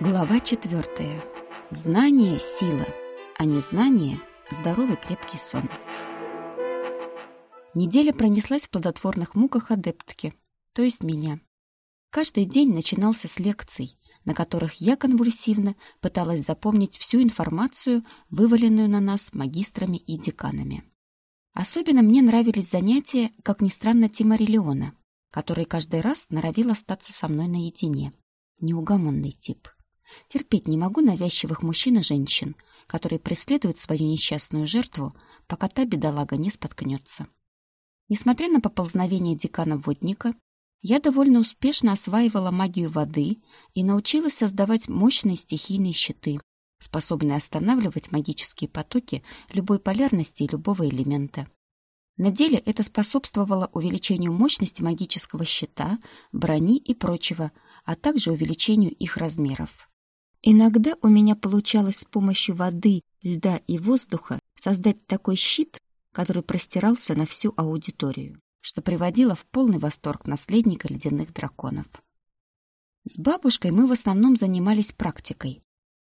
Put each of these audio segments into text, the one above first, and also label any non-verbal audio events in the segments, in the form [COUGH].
Глава четвертая. Знание – сила, а незнание – здоровый крепкий сон. Неделя пронеслась в плодотворных муках адептки, то есть меня. Каждый день начинался с лекций, на которых я конвульсивно пыталась запомнить всю информацию, вываленную на нас магистрами и деканами. Особенно мне нравились занятия, как ни странно, Тимари Леона, который каждый раз норовил остаться со мной наедине. Неугомонный тип. Терпеть не могу навязчивых мужчин и женщин, которые преследуют свою несчастную жертву, пока та бедолага не споткнется. Несмотря на поползновение декана-водника, я довольно успешно осваивала магию воды и научилась создавать мощные стихийные щиты, способные останавливать магические потоки любой полярности и любого элемента. На деле это способствовало увеличению мощности магического щита, брони и прочего, а также увеличению их размеров. Иногда у меня получалось с помощью воды, льда и воздуха создать такой щит, который простирался на всю аудиторию, что приводило в полный восторг наследника ледяных драконов. С бабушкой мы в основном занимались практикой.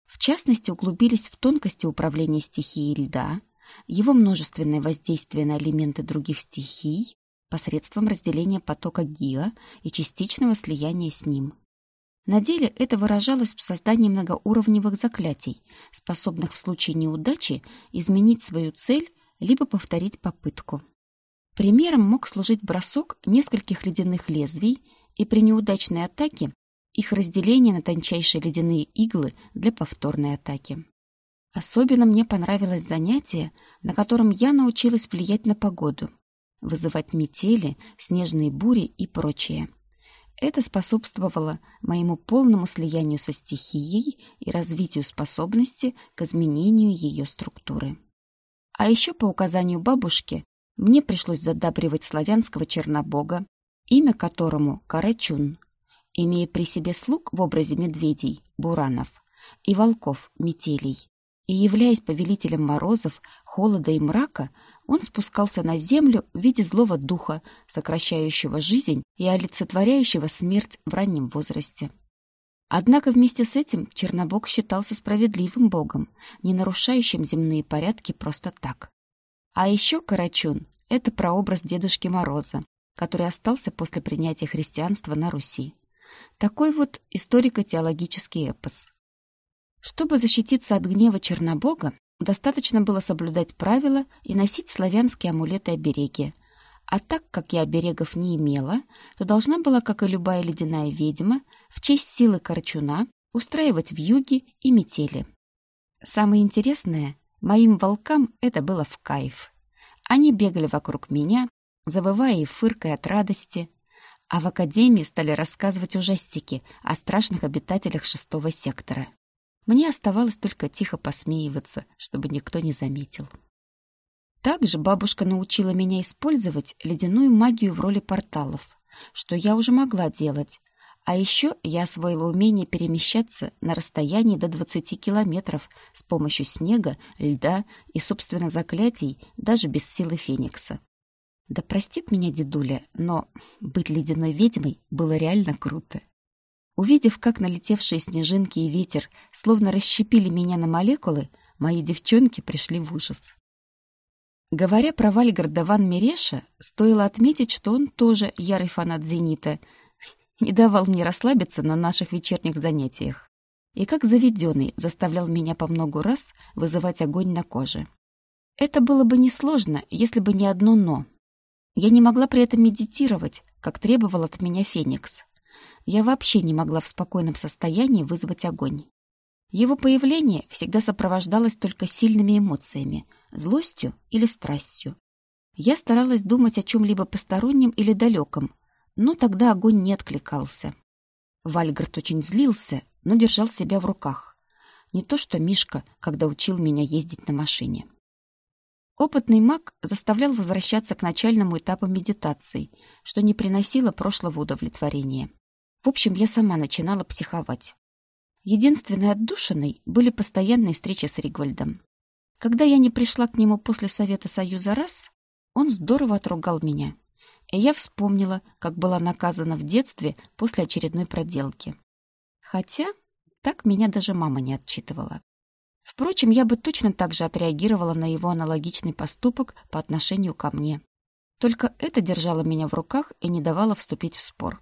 В частности, углубились в тонкости управления стихией льда, его множественное воздействие на элементы других стихий посредством разделения потока Гиа и частичного слияния с ним. На деле это выражалось в создании многоуровневых заклятий, способных в случае неудачи изменить свою цель либо повторить попытку. Примером мог служить бросок нескольких ледяных лезвий и при неудачной атаке их разделение на тончайшие ледяные иглы для повторной атаки. Особенно мне понравилось занятие, на котором я научилась влиять на погоду, вызывать метели, снежные бури и прочее. Это способствовало моему полному слиянию со стихией и развитию способности к изменению ее структуры. А еще по указанию бабушки мне пришлось задабривать славянского чернобога, имя которому Карачун, имея при себе слуг в образе медведей, буранов, и волков, метелей, и являясь повелителем морозов, холода и мрака, он спускался на землю в виде злого духа, сокращающего жизнь и олицетворяющего смерть в раннем возрасте. Однако вместе с этим Чернобог считался справедливым богом, не нарушающим земные порядки просто так. А еще Карачун — это прообраз Дедушки Мороза, который остался после принятия христианства на Руси. Такой вот историко-теологический эпос. Чтобы защититься от гнева Чернобога, Достаточно было соблюдать правила и носить славянские амулеты-обереги. А так как я оберегов не имела, то должна была, как и любая ледяная ведьма, в честь силы Корчуна устраивать вьюги и метели. Самое интересное, моим волкам это было в кайф. Они бегали вокруг меня, завывая и фыркая от радости, а в академии стали рассказывать ужастики о страшных обитателях шестого сектора. Мне оставалось только тихо посмеиваться, чтобы никто не заметил. Также бабушка научила меня использовать ледяную магию в роли порталов, что я уже могла делать. А еще я освоила умение перемещаться на расстоянии до 20 километров с помощью снега, льда и, собственно, заклятий, даже без силы Феникса. Да простит меня дедуля, но быть ледяной ведьмой было реально круто. Увидев, как налетевшие снежинки и ветер словно расщепили меня на молекулы, мои девчонки пришли в ужас. Говоря про Вальгарда Ван Мереша, стоило отметить, что он тоже ярый фанат «Зенита», [LAUGHS] не давал мне расслабиться на наших вечерних занятиях и как заведенный заставлял меня по многу раз вызывать огонь на коже. Это было бы несложно, если бы не одно «но». Я не могла при этом медитировать, как требовал от меня Феникс я вообще не могла в спокойном состоянии вызвать огонь. Его появление всегда сопровождалось только сильными эмоциями, злостью или страстью. Я старалась думать о чем-либо постороннем или далеком, но тогда огонь не откликался. Вальгард очень злился, но держал себя в руках. Не то что Мишка, когда учил меня ездить на машине. Опытный маг заставлял возвращаться к начальному этапу медитации, что не приносило прошлого удовлетворения. В общем, я сама начинала психовать. Единственной отдушиной были постоянные встречи с Ригвальдом. Когда я не пришла к нему после Совета Союза раз, он здорово отругал меня. И я вспомнила, как была наказана в детстве после очередной проделки. Хотя Так меня даже мама не отчитывала. Впрочем, я бы точно так же отреагировала на его аналогичный поступок по отношению ко мне. Только это держало меня в руках и не давало вступить в спор.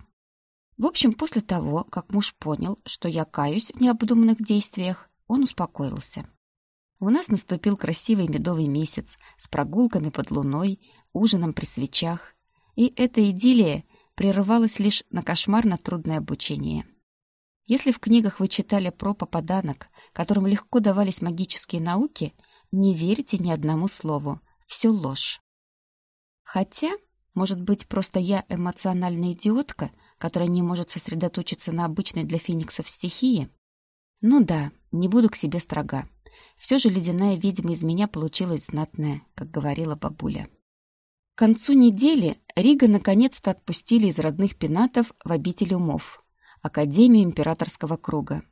В общем, после того, как муж понял, что я каюсь в необдуманных действиях, он успокоился. У нас наступил красивый медовый месяц с прогулками под луной, ужином при свечах. И эта идиллия прерывалась лишь на кошмарно трудное обучение. Если в книгах вы читали про попаданок, которым легко давались магические науки, не верьте ни одному слову. Все ложь. Хотя, может быть, просто я эмоциональная идиотка, которая не может сосредоточиться на обычной для фениксов стихии? Ну да, не буду к себе строга. Все же ледяная ведьма из меня получилась знатная, как говорила бабуля. К концу недели Рига наконец-то отпустили из родных пенатов в обитель умов, Академию императорского круга.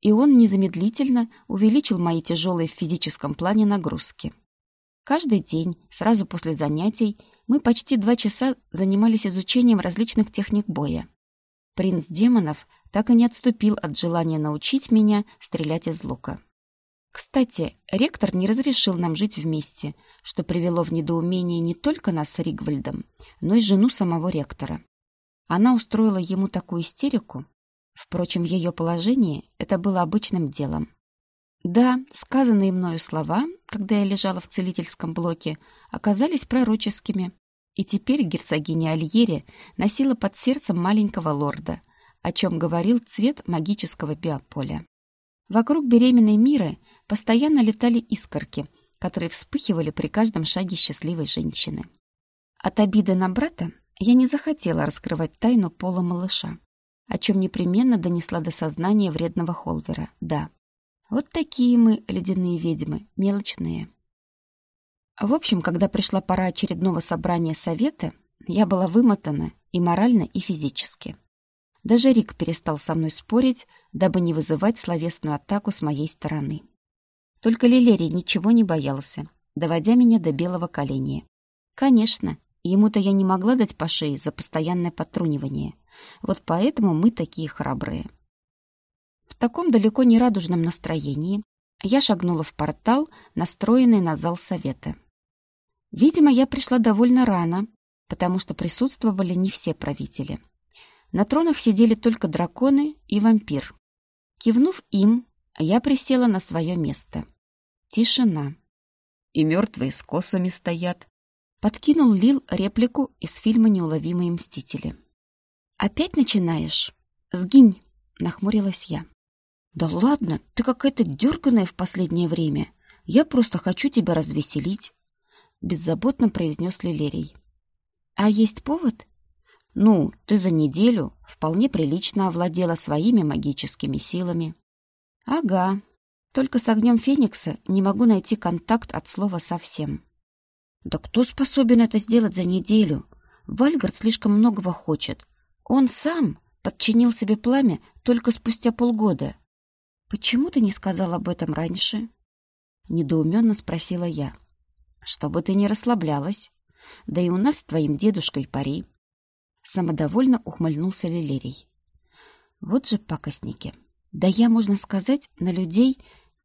И он незамедлительно увеличил мои тяжелые в физическом плане нагрузки. Каждый день, сразу после занятий, мы почти два часа занимались изучением различных техник боя. Принц демонов так и не отступил от желания научить меня стрелять из лука. Кстати, ректор не разрешил нам жить вместе, что привело в недоумение не только нас с Ригвальдом, но и жену самого ректора. Она устроила ему такую истерику. Впрочем, в ее положении это было обычным делом. Да, сказанные мною слова, когда я лежала в целительском блоке, оказались пророческими. И теперь герцогиня Альери носила под сердцем маленького лорда, о чем говорил цвет магического биополя. Вокруг беременной Миры постоянно летали искорки, которые вспыхивали при каждом шаге счастливой женщины. От обиды на брата я не захотела раскрывать тайну пола малыша, о чем непременно донесла до сознания вредного Холвера. Да, вот такие мы, ледяные ведьмы, мелочные. В общем, когда пришла пора очередного собрания совета, я была вымотана и морально, и физически. Даже Рик перестал со мной спорить, дабы не вызывать словесную атаку с моей стороны. Только Лилерий ничего не боялся, доводя меня до белого коленя. Конечно, ему-то я не могла дать по шее за постоянное подтрунивание. Вот поэтому мы такие храбрые. В таком далеко не радужном настроении я шагнула в портал, настроенный на зал совета. Видимо, я пришла довольно рано, потому что присутствовали не все правители. На тронах сидели только драконы и вампир. Кивнув им, я присела на свое место. Тишина. И мертвые с косами стоят. Подкинул Лил реплику из фильма «Неуловимые мстители». «Опять начинаешь? Сгинь!» — нахмурилась я. «Да ладно, ты какая-то дерганая в последнее время. Я просто хочу тебя развеселить», — беззаботно произнес Лилерий. «А есть повод?» Ну, ты за неделю вполне прилично овладела своими магическими силами. Ага. Только с огнем Феникса не могу найти контакт от слова совсем. Да кто способен это сделать за неделю? Вальгард слишком многого хочет. Он сам подчинил себе пламя только спустя полгода. Почему ты не сказал об этом раньше? Недоуменно спросила я. Чтобы ты не расслаблялась. Да и у нас с твоим дедушкой пари. Самодовольно ухмыльнулся Лилерий. Вот же пакостники. Да я, можно сказать, на людей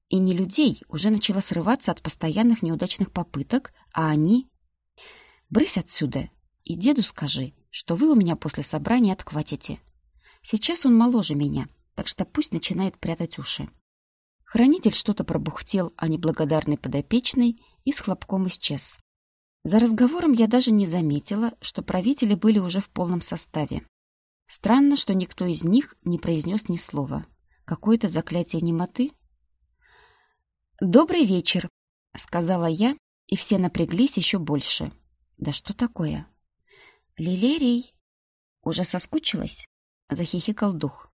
и не людей уже начала срываться от постоянных неудачных попыток, а они... Брысь отсюда и деду скажи, что вы у меня после собрания отхватите. Сейчас он моложе меня, так что пусть начинает прятать уши. Хранитель что-то пробухтел о неблагодарной подопечной и с хлопком исчез. За разговором я даже не заметила, что правители были уже в полном составе. Странно, что никто из них не произнес ни слова. Какое-то заклятие немоты? «Добрый вечер», — сказала я, и все напряглись еще больше. «Да что такое?» «Лилерий!» «Уже соскучилась?» — захихикал дух.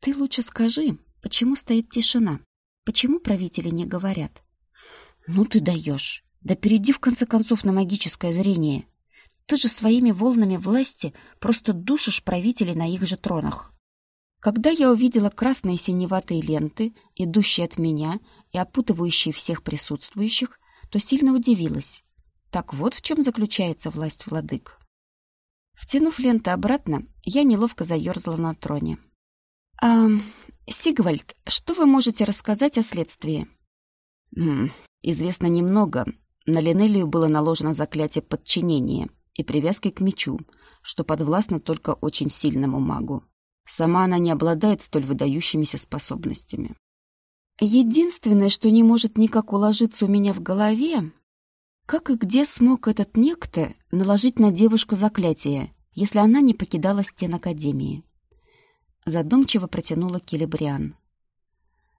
«Ты лучше скажи, почему стоит тишина? Почему правители не говорят?» «Ну ты даешь!» Да перейди, в конце концов, на магическое зрение. Ты же своими волнами власти просто душишь правителей на их же тронах. Когда я увидела красные синеватые ленты, идущие от меня и опутывающие всех присутствующих, то сильно удивилась. Так вот в чем заключается власть владык. Втянув ленты обратно, я неловко заерзала на троне. А, Сигвальд, что вы можете рассказать о следствии? М -м, известно немного. На Линелию было наложено заклятие подчинения и привязки к мечу, что подвластно только очень сильному магу. Сама она не обладает столь выдающимися способностями. Единственное, что не может никак уложиться у меня в голове, как и где смог этот некто наложить на девушку заклятие, если она не покидала стен Академии? Задумчиво протянула Келебриан.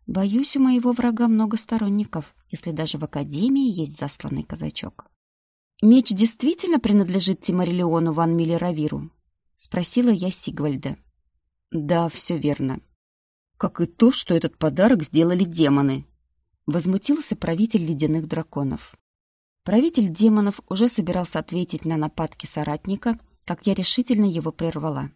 Боюсь, у моего врага много сторонников, если даже в Академии есть засланный казачок. «Меч действительно принадлежит Тимарилеону ван Миллеравиру?» — спросила я Сигвальда. «Да, все верно. Как и то, что этот подарок сделали демоны. Возмутился правитель ледяных драконов. Правитель демонов уже собирался ответить на нападки соратника, как я решительно его прервала.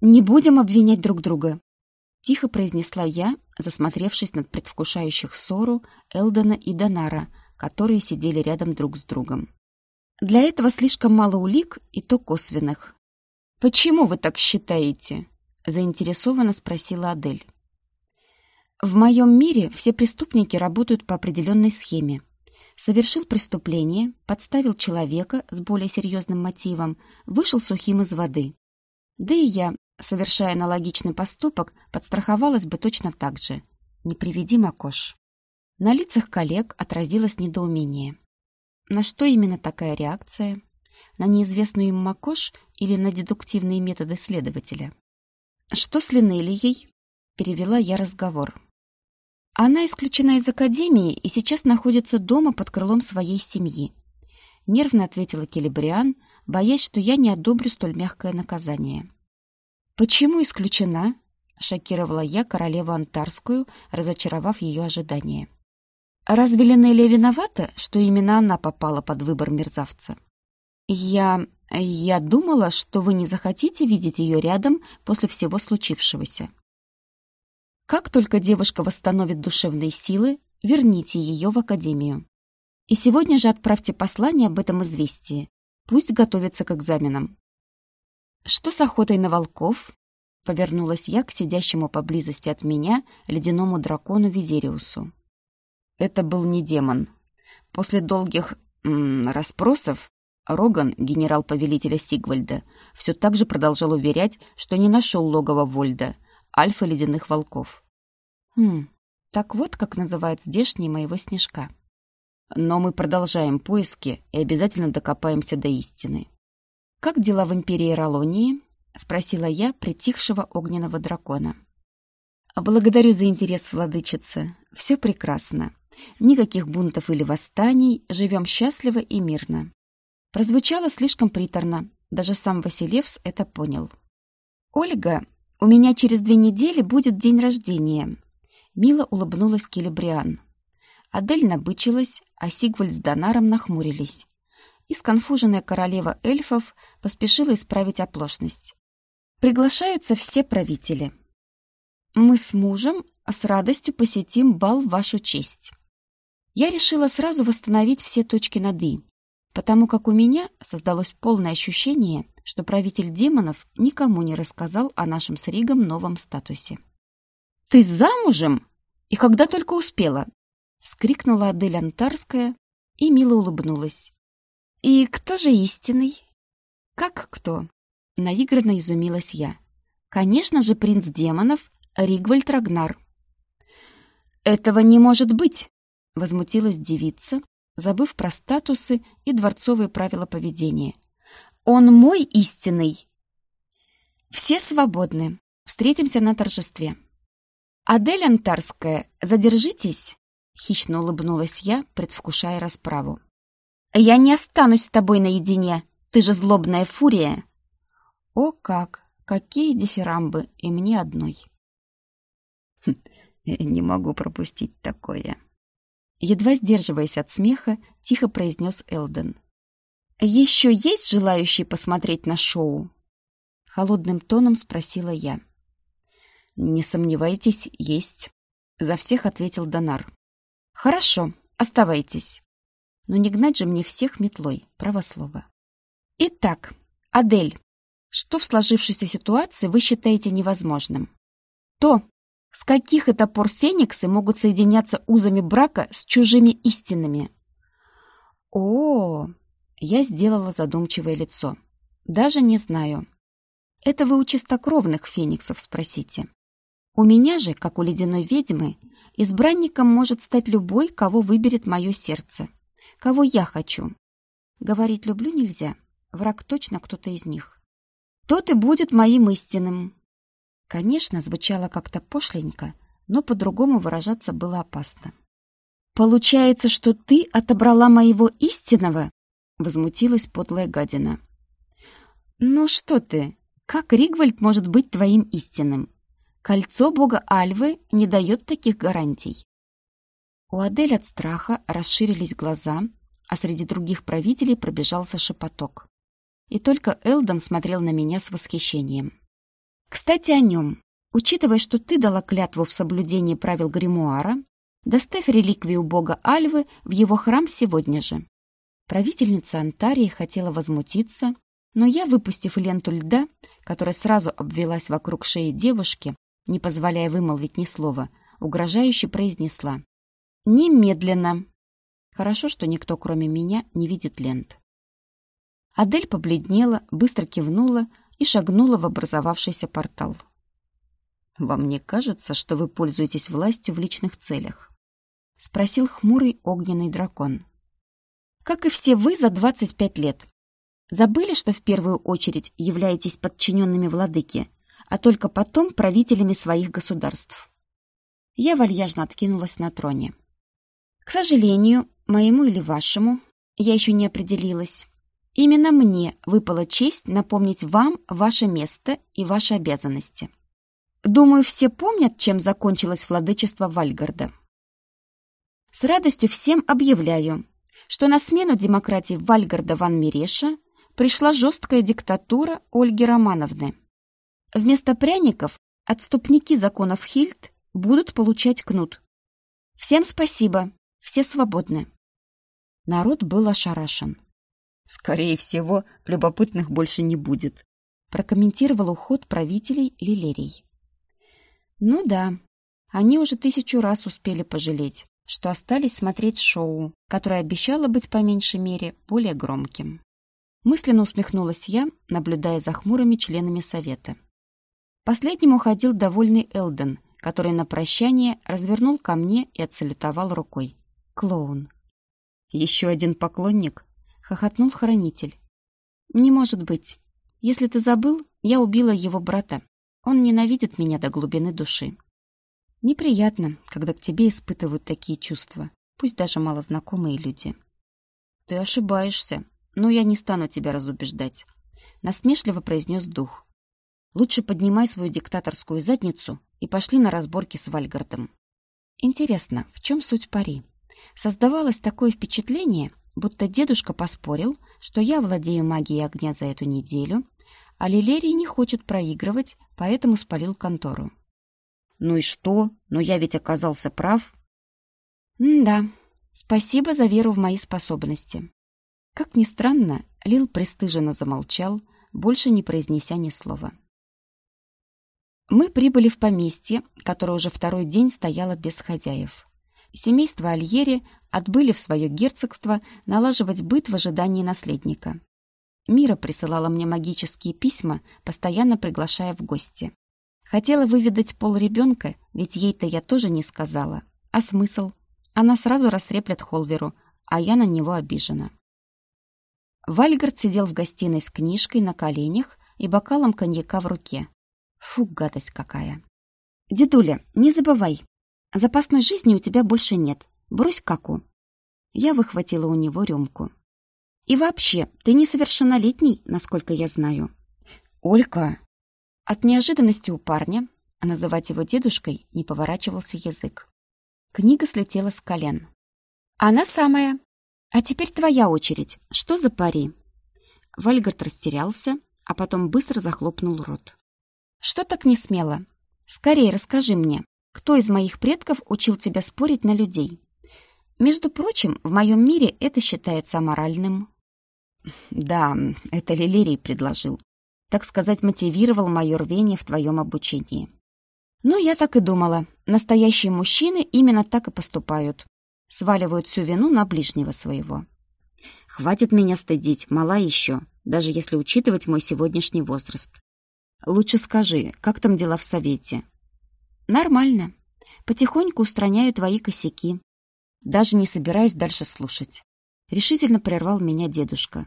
«Не будем обвинять друг друга», — тихо произнесла я, засмотревшись над предвкушающих ссору Элдена и Донара, которые сидели рядом друг с другом. «Для этого слишком мало улик, и то косвенных». «Почему вы так считаете?» — заинтересованно спросила Адель. В моем мире все преступники работают по определенной схеме. Совершил преступление, подставил человека с более серьезным мотивом, вышел сухим из воды. Да и я, совершая аналогичный поступок, подстраховалась бы точно так же. Не приведи Макош. На лицах коллег отразилось недоумение. На что именно такая реакция? На неизвестную им Макош или на дедуктивные методы следователя? «Что с Линелией?» — перевела я разговор. Она исключена из академии и сейчас находится дома под крылом своей семьи. Нервно ответила Келебриан, боясь, что я не одобрю столь мягкое наказание. «Почему исключена?» — шокировала я королеву Антарскую, разочаровав ее ожидания. «Разве Линелия виновата, что именно она попала под выбор мерзавца?» «Я... я думала, что вы не захотите видеть ее рядом после всего случившегося», как только девушка восстановит душевные силы, верните ее в академию. И сегодня же отправьте послание об этом известии. Пусть готовится к экзаменам. Что с охотой на волков? Повернулась я к сидящему поблизости от меня ледяному дракону Визериусу. Это был не демон. После долгих м -м, расспросов Роган, генерал повелителя Сигвальда, все так же продолжал уверять, что не нашел логово Вольда — альфа ледяных волков. Хм, так вот как называют здешние моего снежка. Но мы продолжаем поиски и обязательно докопаемся до истины. «Как дела в Империи Ролонии?» — спросила я притихшего огненного дракона. «Благодарю за интерес, владычица. Все прекрасно. Никаких бунтов или восстаний, живем счастливо и мирно». Прозвучало слишком приторно, даже сам Василевс это понял. Ольга, «У меня через две недели будет день рождения», — мило улыбнулась Келебриан. Адель набычилась, а Сигвальд с Донаром нахмурились. И сконфуженная королева эльфов поспешила исправить оплошность. «Приглашаются все правители. Мы с мужем с радостью посетим бал в вашу честь». Я решила сразу восстановить все точки над «и», потому как у меня создалось полное ощущение, что правитель демонов никому не рассказал о нашем с Ригом новом статусе. «Ты замужем? И когда только успела?» — вскрикнула Адель Антарская и мило улыбнулась. «И кто же истинный?» «Как кто?» — наигранно изумилась я. «Конечно же, принц демонов Ригвальд Рагнар». «Этого не может быть!» — возмутилась девица, забыв про статусы и дворцовые правила поведения — он мой истинный. Все свободны. Встретимся на торжестве. Адель Антарская, задержитесь, хищно улыбнулась я, предвкушая расправу. Я не останусь с тобой наедине. Ты же злобная фурия. О как! Какие дифирамбы, и мне одной. Не могу пропустить такое. Едва сдерживаясь от смеха, тихо произнес Элден. «Еще есть желающие посмотреть на шоу?» Холодным тоном спросила я. «Не сомневайтесь, есть», — за всех ответил Донар. «Хорошо, оставайтесь. Но не гнать же мне всех метлой, правослово. Итак, Адель, что в сложившейся ситуации вы считаете невозможным?» То, с каких это пор фениксы могут соединяться узами брака с чужими истинами? О, я сделала задумчивое лицо. Даже не знаю. Это вы у чистокровных фениксов спросите. У меня же, как у ледяной ведьмы, избранником может стать любой, кого выберет мое сердце. Кого я хочу. Говорить люблю нельзя. Враг точно кто-то из них. Тот и будет моим истинным. Конечно, звучало как-то пошленько, но по-другому выражаться было опасно. «Получается, что ты отобрала моего истинного?» — возмутилась подлая гадина. «Ну что ты? Как Ригвальд может быть твоим истинным? Кольцо бога Альвы не дает таких гарантий». У Адель от страха расширились глаза, а среди других правителей пробежался шепоток. И только Элдон смотрел на меня с восхищением. Кстати, о нем. Учитывая, что ты дала клятву в соблюдении правил гримуара, доставь реликвию бога Альвы в его храм сегодня же. Правительница Антарии хотела возмутиться, но я, выпустив ленту льда, которая сразу обвелась вокруг шеи девушки, не позволяя вымолвить ни слова, угрожающе произнесла. «Немедленно!» Хорошо, что никто, кроме меня, не видит лент. Адель побледнела, быстро кивнула и шагнула в образовавшийся портал. «Вам не кажется, что вы пользуетесь властью в личных целях?» — спросил хмурый огненный дракон. «Как и все вы за 25 лет. Забыли, что в первую очередь являетесь подчиненными владыки, а только потом правителями своих государств?» Я вальяжно откинулась на троне. «К сожалению, моему или вашему, я еще не определилась, Именно мне выпала честь напомнить вам ваше место и ваши обязанности. Думаю, все помнят, чем закончилось владычество Вальгарда. С радостью всем объявляю, что на смену демократии Вальгарда ван Миреша пришла жесткая диктатура Ольги Романовны. Вместо пряников отступники законов Хильд будут получать кнут. Всем спасибо, все свободны. Народ был ошарашен. Скорее всего, любопытных больше не будет, прокомментировал уход правителей Лилерий. Ну да, они уже тысячу раз успели пожалеть, что остались смотреть шоу, которое обещало быть по меньшей мере более громким. Мысленно усмехнулась я, наблюдая за хмурыми членами совета. Последним уходил довольный Элден, который на прощание развернул ко мне и отсалютовал рукой. Клоун. Еще один поклонник? хохотнул хранитель. «Не может быть. Если ты забыл, я убила его брата. Он ненавидит меня до глубины души. Неприятно, когда к тебе испытывают такие чувства, пусть даже малознакомые люди». «Ты ошибаешься, но я не стану тебя разубеждать», — насмешливо произнес дух. «Лучше поднимай свою диктаторскую задницу и пошли на разборки с Вальгардом». Интересно, в чем суть пари? Создавалось такое впечатление, будто дедушка поспорил, что я владею магией огня за эту неделю, а Лилерий не хочет проигрывать, поэтому спалил контору. «Ну и что? Но я ведь оказался прав». «Да, спасибо за веру в мои способности». Как ни странно, Лил пристыженно замолчал, больше не произнеся ни слова. Мы прибыли в поместье, которое уже второй день стояло без хозяев. Семейство Альери отбыли в свое герцогство налаживать быт в ожидании наследника. Мира присылала мне магические письма, постоянно приглашая в гости. Хотела выведать пол ребенка, ведь ей-то я тоже не сказала. А смысл? Она сразу растреплет Холверу, а я на него обижена. Вальгард сидел в гостиной с книжкой на коленях и бокалом коньяка в руке. Фу, гадость какая. «Дедуля, не забывай, запасной жизни у тебя больше нет. Брось каку. Я выхватила у него рюмку. И вообще, ты несовершеннолетний, насколько я знаю. Олька! От неожиданности у парня, а называть его дедушкой, не поворачивался язык. Книга слетела с колен. Она самая. А теперь твоя очередь. Что за пари? Вальгард растерялся, а потом быстро захлопнул рот. Что так не смело? Скорее расскажи мне, кто из моих предков учил тебя спорить на людей? Между прочим, в моем мире это считается аморальным. Да, это Лилерий предложил. Так сказать, мотивировал мое рвение в твоем обучении. Ну, я так и думала. Настоящие мужчины именно так и поступают. Сваливают всю вину на ближнего своего. Хватит меня стыдить, мала еще, даже если учитывать мой сегодняшний возраст. Лучше скажи, как там дела в совете? Нормально. Потихоньку устраняю твои косяки. Даже не собираюсь дальше слушать. Решительно прервал меня дедушка.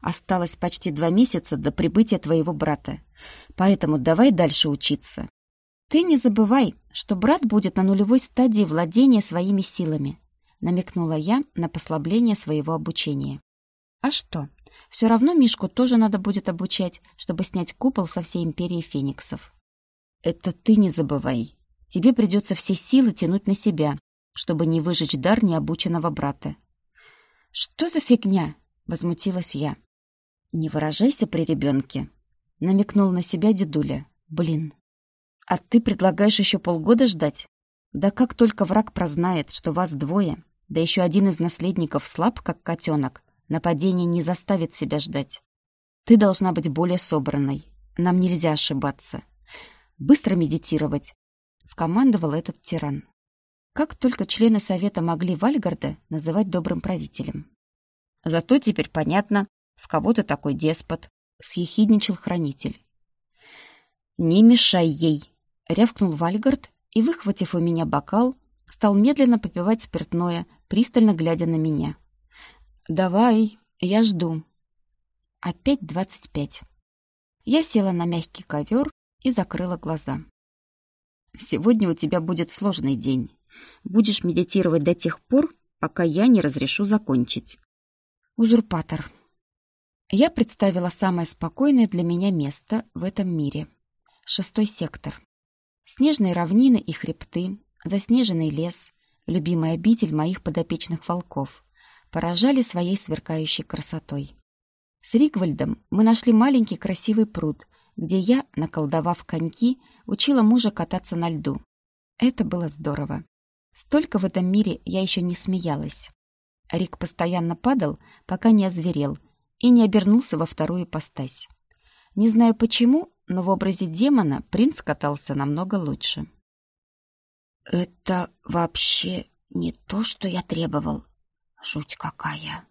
Осталось почти два месяца до прибытия твоего брата. Поэтому давай дальше учиться. Ты не забывай, что брат будет на нулевой стадии владения своими силами, намекнула я на послабление своего обучения. А что? Все равно Мишку тоже надо будет обучать, чтобы снять купол со всей империи фениксов. Это ты не забывай. Тебе придется все силы тянуть на себя, чтобы не выжечь дар необученного брата. Что за фигня? Возмутилась я. Не выражайся при ребенке. Намекнул на себя дедуля. Блин, а ты предлагаешь еще полгода ждать? Да как только враг прознает, что вас двое, да еще один из наследников слаб, как котенок, нападение не заставит себя ждать. Ты должна быть более собранной. Нам нельзя ошибаться. Быстро медитировать, — скомандовал этот тиран. Как только члены совета могли Вальгарда называть добрым правителем. Зато теперь понятно, в кого ты такой деспот, — съехидничал хранитель. «Не мешай ей», — рявкнул Вальгард и, выхватив у меня бокал, стал медленно попивать спиртное, пристально глядя на меня. «Давай, я жду». Опять двадцать пять. Я села на мягкий ковер и закрыла глаза. «Сегодня у тебя будет сложный день. Будешь медитировать до тех пор, пока я не разрешу закончить». «Узурпатор». Я представила самое спокойное для меня место в этом мире. Шестой сектор. Снежные равнины и хребты, заснеженный лес, любимая обитель моих подопечных волков, поражали своей сверкающей красотой. С Ригвальдом мы нашли маленький красивый пруд, где я, наколдовав коньки, учила мужа кататься на льду. Это было здорово. Столько в этом мире я еще не смеялась. Рик постоянно падал, пока не озверел, и не обернулся во вторую постась. Не знаю почему, но в образе демона принц катался намного лучше. «Это вообще не то, что я требовал. Жуть какая!»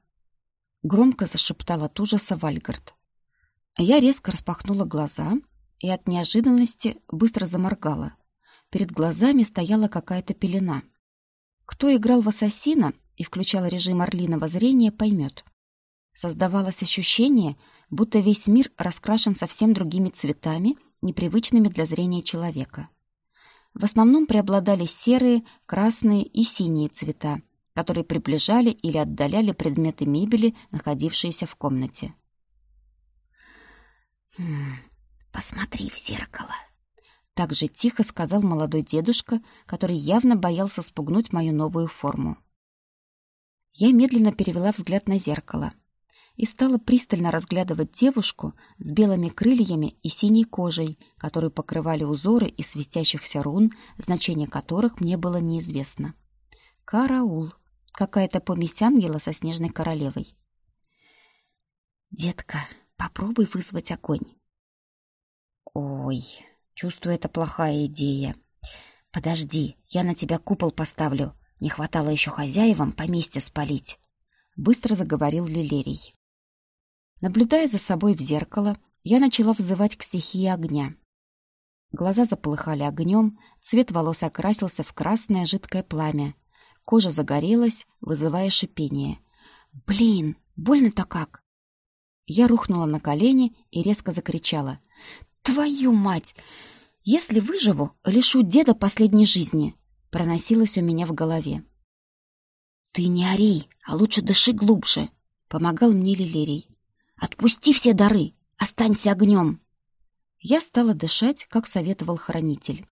Громко зашептал от ужаса Вальгард. Я резко распахнула глаза и от неожиданности быстро заморгала. Перед глазами стояла какая-то пелена. Кто играл в ассасина и включал режим орлиного зрения, поймет. Создавалось ощущение, будто весь мир раскрашен совсем другими цветами, непривычными для зрения человека. В основном преобладали серые, красные и синие цвета, которые приближали или отдаляли предметы мебели, находившиеся в комнате. «Хм, «Посмотри в зеркало», — так же тихо сказал молодой дедушка, который явно боялся спугнуть мою новую форму. Я медленно перевела взгляд на зеркало — и стала пристально разглядывать девушку с белыми крыльями и синей кожей, которую покрывали узоры из светящихся рун, значение которых мне было неизвестно. Караул. Какая-то помесь ангела со снежной королевой. «Детка, попробуй вызвать огонь». «Ой, чувствую, это плохая идея. Подожди, я на тебя купол поставлю. Не хватало еще хозяевам поместье спалить». Быстро заговорил Лилерий. Наблюдая за собой в зеркало, я начала взывать к стихии огня. Глаза заполыхали огнем, цвет волос окрасился в красное жидкое пламя. Кожа загорелась, вызывая шипение. «Блин, больно-то как!» Я рухнула на колени и резко закричала. «Твою мать! Если выживу, лишу деда последней жизни!» Проносилось у меня в голове. «Ты не ори, а лучше дыши глубже!» Помогал мне Лилерий. Отпусти все дары, останься огнем. Я стала дышать, как советовал хранитель.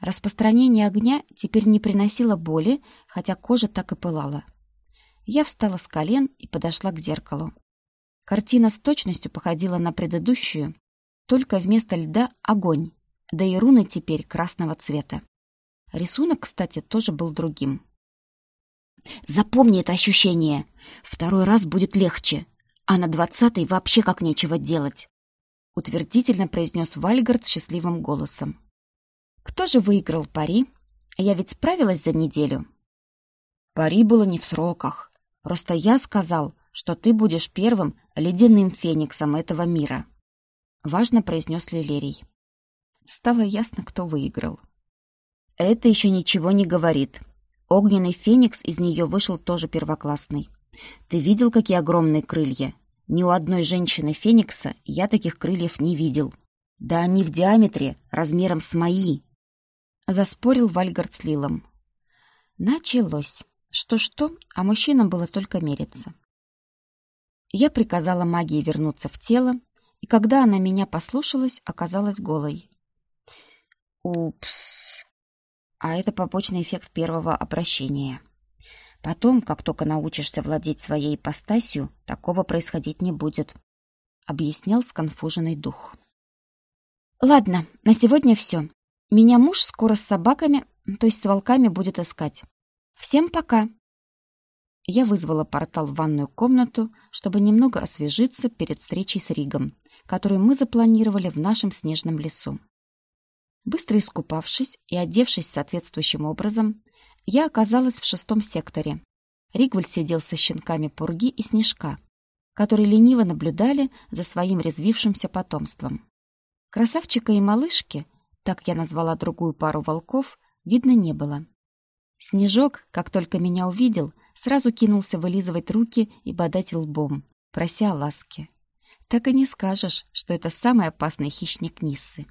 Распространение огня теперь не приносило боли, хотя кожа так и пылала. Я встала с колен и подошла к зеркалу. Картина с точностью походила на предыдущую, только вместо льда — огонь, да и руны теперь красного цвета. Рисунок, кстати, тоже был другим. «Запомни это ощущение! Второй раз будет легче!» а на двадцатый вообще как нечего делать», — утвердительно произнес Вальгард счастливым голосом. Кто же выиграл пари? Я ведь справилась за неделю. Пари было не в сроках. Просто я сказал, что ты будешь первым ледяным фениксом этого мира. Важно произнес Лилерий. Стало ясно, кто выиграл. Это еще ничего не говорит. Огненный феникс из нее вышел тоже первоклассный. Ты видел, какие огромные крылья? Ни у одной женщины феникса я таких крыльев не видел. Да они в диаметре размером с мои. Заспорил Вальгард с Лилом. Началось. Что-что, а мужчинам было только мериться. Я приказала магии вернуться в тело, и когда она меня послушалась, оказалась голой. Упс. А это побочный эффект первого обращения. Потом, как только научишься владеть своей ипостасью, такого происходить не будет, — объяснял сконфуженный дух. Ладно, на сегодня все. Меня муж скоро с собаками, то есть с волками, будет искать. Всем пока. Я вызвала портал в ванную комнату, чтобы немного освежиться перед встречей с Ригом, которую мы запланировали в нашем снежном лесу. Быстро искупавшись и одевшись соответствующим образом, я оказалась в шестом секторе. Ригвальд сидел со щенками Пурги и Снежка, которые лениво наблюдали за своим резвившимся потомством. Красавчика и малышки, так я назвала другую пару волков, видно не было. Снежок, как только меня увидел, сразу кинулся вылизывать руки и бодать лбом, прося о ласке. Так и не скажешь, что это самый опасный хищник Ниссы.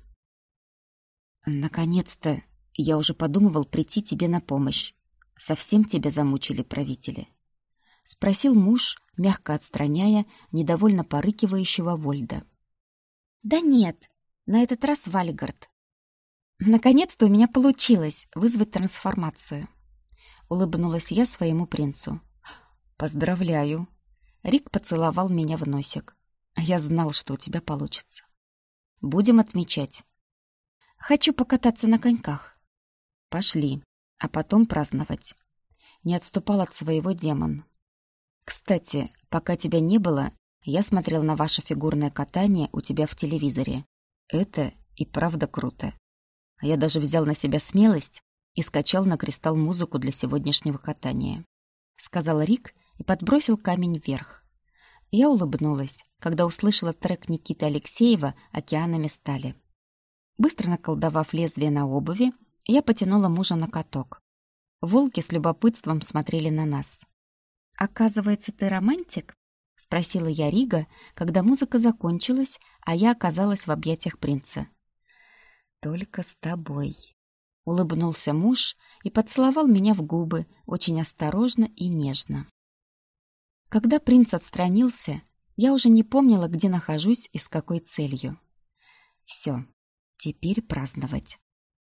«Наконец-то я уже подумывал прийти тебе на помощь. Совсем тебя замучили правители?» — спросил муж, мягко отстраняя недовольно порыкивающего Вольда. «Да нет, на этот раз Вальгард. Наконец-то у меня получилось вызвать трансформацию». Улыбнулась я своему принцу. «Поздравляю!» Рик поцеловал меня в носик. «Я знал, что у тебя получится. Будем отмечать». «Хочу покататься на коньках». Пошли, а потом праздновать. Не отступал от своего демон. Кстати, пока тебя не было, я смотрел на ваше фигурное катание у тебя в телевизоре. Это и правда круто. Я даже взял на себя смелость и скачал на кристалл музыку для сегодняшнего катания. Сказал Рик и подбросил камень вверх. Я улыбнулась, когда услышала трек Никиты Алексеева «Океанами стали». Быстро наколдовав лезвие на обуви, я потянула мужа на каток. Волки с любопытством смотрели на нас. «Оказывается, ты романтик?» — спросила я Рига, когда музыка закончилась, а я оказалась в объятиях принца. «Только с тобой», — улыбнулся муж и поцеловал меня в губы очень осторожно и нежно. Когда принц отстранился, я уже не помнила, где нахожусь и с какой целью. Все, теперь праздновать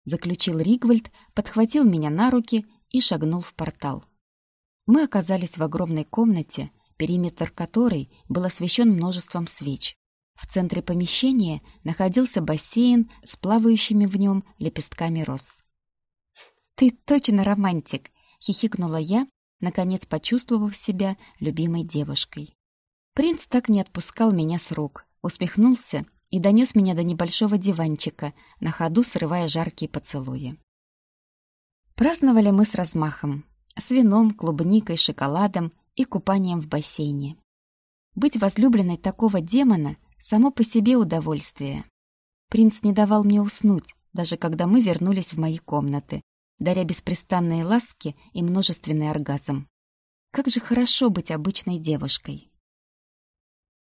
заключил Ригвальд, подхватил меня на руки и шагнул в портал. Мы оказались в огромной комнате, периметр которой был освещен множеством свеч. В центре помещения находился бассейн с плавающими в нем лепестками роз. «Ты точно романтик!» — хихикнула я, наконец почувствовав себя любимой девушкой. Принц так не отпускал меня с рук, усмехнулся и донес меня до небольшого диванчика, на ходу срывая жаркие поцелуи. Праздновали мы с размахом, с вином, клубникой, шоколадом и купанием в бассейне. Быть возлюбленной такого демона — само по себе удовольствие. Принц не давал мне уснуть, даже когда мы вернулись в мои комнаты, даря беспрестанные ласки и множественный оргазм. Как же хорошо быть обычной девушкой.